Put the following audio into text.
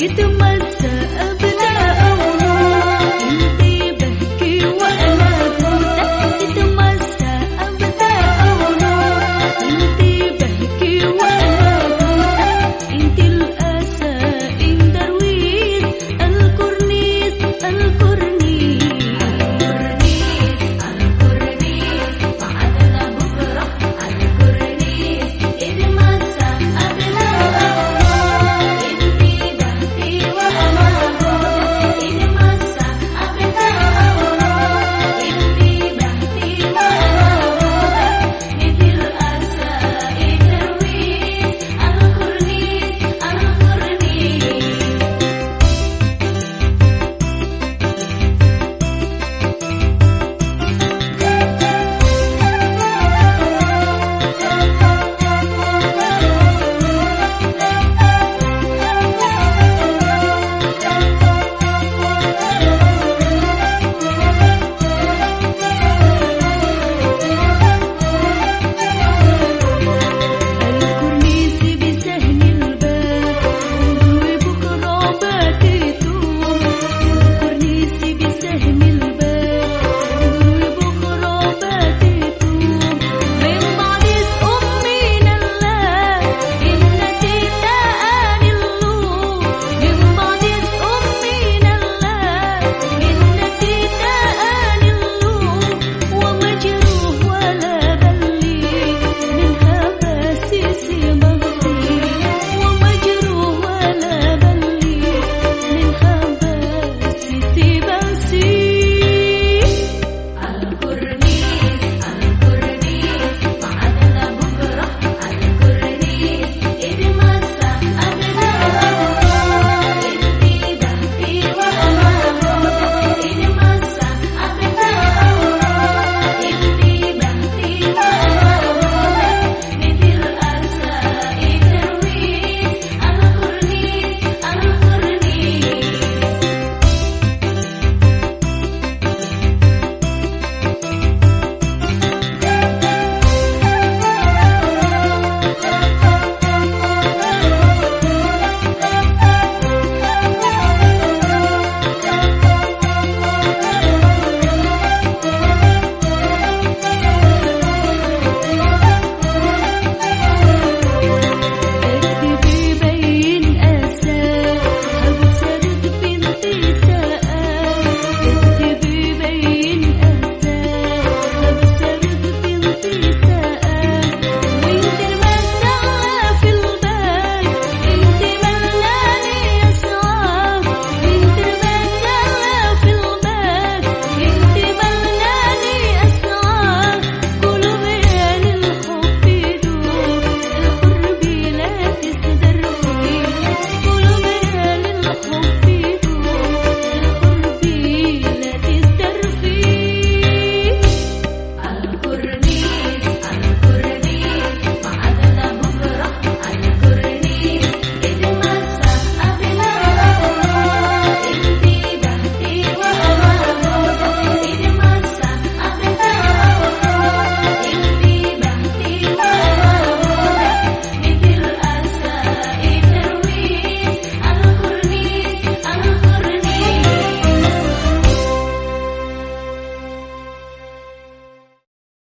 и ты